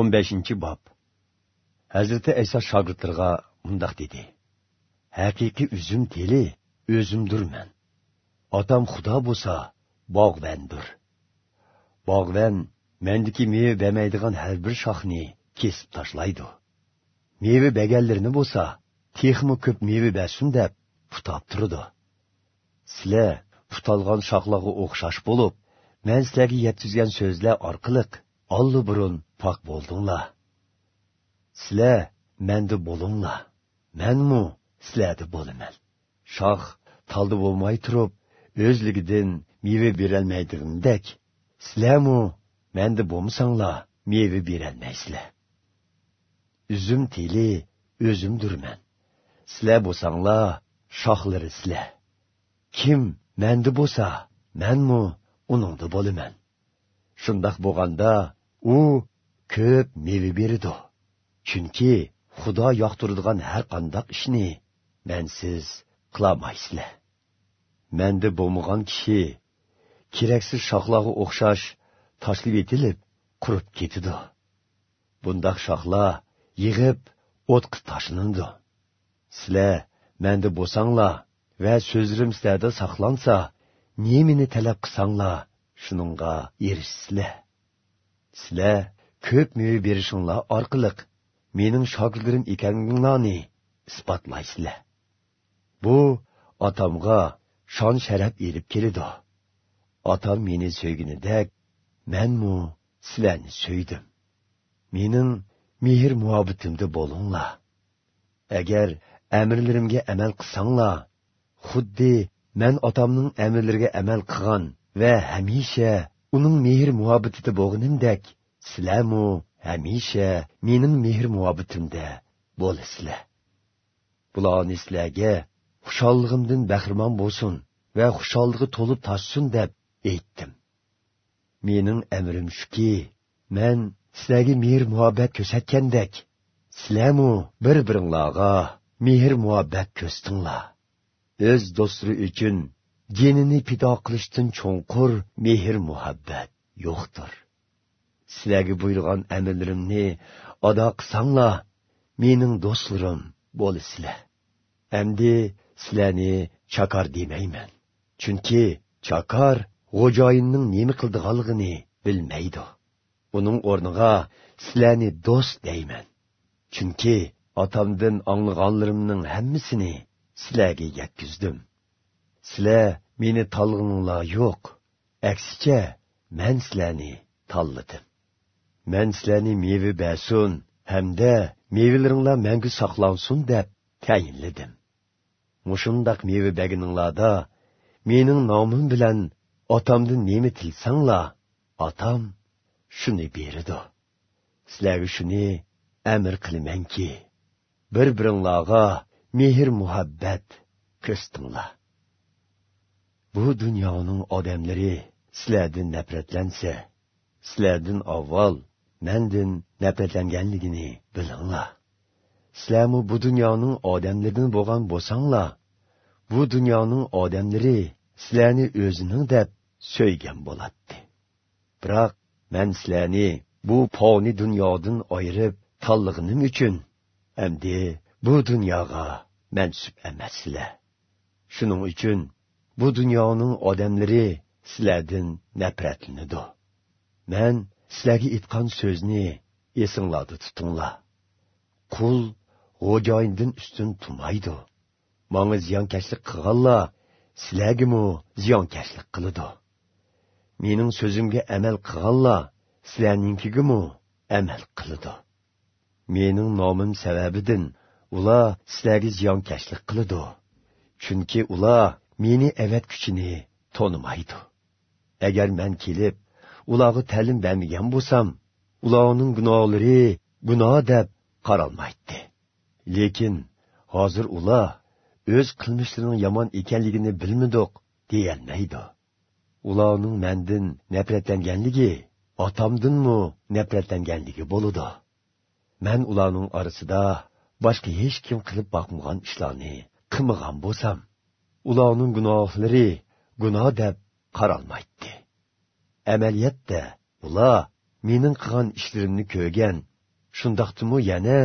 15 bob. Hazrati iso shogirdlarga mundoq dedi. Haqiqiy uzum teli o'zimdirman otam xudo bo'lsa bog'vandir. Bog'van mendiki meva bermaydigan har bir shoxni kesib tashlaydi. Meva baganlarni bo'lsa texmi ko'p meva bersin deb putab turdi sizlar putalgan shoxlarga o'xshash bo'lib men sizlarga yetkazgan so'zlar orqali allı burun pak pok bo'ldinglar sizlar menda bo'linglar manmu sizlarda bo'laman shox talda bo'lmay turib o'zligidan meva berolmaydigandek sizlarmu mendi bo'lmasanglar meva berolmaysizlar Üzüm tili o'zimdirman sizlar bo'lsanglar şahları sizlar kim menda bo'lsa manmu uningda bo'laman shundoq boğanda u ko'p meva beridi chunki xudo yoqtiradigan har qandoq ishni mansiz qilolmaysizlar menda bo'lmagan kishi keraksiz shoxlarga o'xshash tashlab etilib qurib ketidi bundoq shoxlar yig'ib o'tqa tashlanadi sizlar menda bo'lsanglar va so'zlarim sizlarda saqlansa nemini talab qilsanglar shuningga erishsizlar. Sizlar ko'p meva berishinglar orqali mening shogirdim ekaninglarni isbotlaysizlar. Bu otamga shon sharaf erib keladi otam meni so'yginidek manmu sizlarni so'ydim. Mening mehr muhabbatimda bo'linglar. Agar amrlarimga amal qilsanglar xuddi man otamning amrlariga amal qilgan va hamisha uning mehr muhabbatida bo'lganimdek sizlarmu hamisha mening mehr muhabbatimda bo'lasizlar. Bularni sizlarga xushallig'imdan bahramon bo'lsin va xushallig'i to'lib toshsin deb aytdim. Mening amrim shuki man sizlarga mehr muhabbat ko'rsatgandek sizlarmu bir biringlarga mehr muhabbat ko'rstinglar o'z do'stlari uchun jinini pido qilishdan cho'nqur mehr muhabbat yo'qdir. Sizlarga buyurgan amirlarimni ado qilsanglar mening do'stlarim bo'lasizlar endi sizlarni chakar demayman chunki chakar g'o'joyinning nima qildiganligini bilmaydi. Uning o'rniga sizlarni do'st deyman chunki otamdan anglaganlarimning hammasini sizlarga yetkizdim sizlar meni tanlganinglar yo'q. Aksicha man sizlarni tanladim man sizlarni meva bersin hamda mevalaringlar mangu saqlansin deb tayinladim. Mushundoq meva berganinglarda mening nomim bilan otamdan nima tilsanglar otam shuni beridi sizlarga shuni amr qilamanki bir biringlarga mehr muhabbat ko'rstinglar bu dunyoning odamlari sizlardan nafratlansa sizlardan avval mandin nafratlanganligini bilinglar. Sizlarmi bu dunyoning odamlaridan bo'lgan bo'lsanglar bu dunyoning odamlari sizlarni o'zining deb so'ygan bo'ladi biroq man sizlarni bu poni dunyodan ayirib tanlig'inim uchun endi bu dunyoga mansub emassizlar. Shuning uchun bu dunyoning odamlari sizlardan nafratlanadi. Man sizlarga aytgan so'zni esinglarda tutinglar. Qul g'o'joyindan ustun turmaydi manga ziyonkashlik qilganlar sizlargimu ziyonkashlik qiladi. Mening so'zimga amal qilganlar sizlarninkigimu amal qiladi. Mening nomim sababidan ular sizlarga ziyonkashlik qiladi. Chunki ular meni avatkuchini tonimaydi agar men kelib ularga ta'lim bermagan bo'lsam ularning gunohlari gunoh deb qaralmaydi lekin hozir ular o'z qilmishlarining yomon ekanligini bilmidoq deyolmaydi ularning mendan nafratlanganligi otamdinmi nafratlanganligi bo'ludi man ularning orasida boshqa hech kim qilib boqmagan ishlarni qilmagan bo'lsam ularning gunohlari gunoh deb qaralmaydi. Amaliyatda ular mening qilgan ishlarimni ko'rgan. Shundoqdimi yana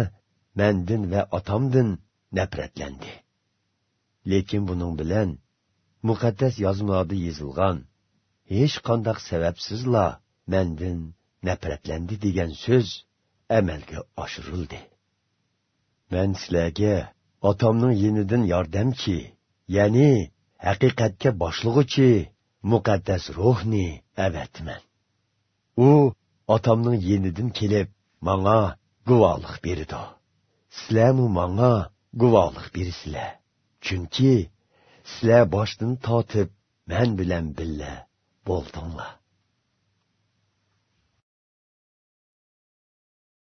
mandin va otamdin nafratlandi. Lekin buning bilan muqaddas yozmalarda yozilgan hech qandoq sababsizla mandin nafratlandi degan so'z amalga oshirildi. Man sizlarga otamning yenidan yordamchi ya'ni haqiqatga boshlig'uchi muqaddas ruhni avatman. U otamning yenidan kelib manga guvohlik berdi. Sizlarmu manga guvohlik berisizlar? Chunki sizlar boshdan totib men bilan billa bo'ldinglar.